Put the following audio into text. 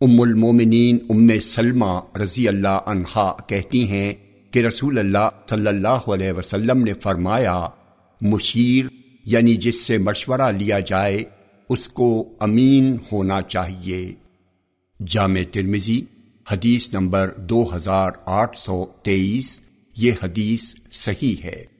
ام المومنین ام سلمہ رضی اللہ عنہا کہتی ہیں کہ رسول اللہ صلی اللہ علیہ وسلم نے فرمایا، مشیر یعنی جس سے مشورہ لیا جائے، اس کو امین ہونا چاہیے۔ جامع ترمزی حدیث نمبر دو ہزار آٹھ سو تیئیس، یہ حدیث صحیح ہے۔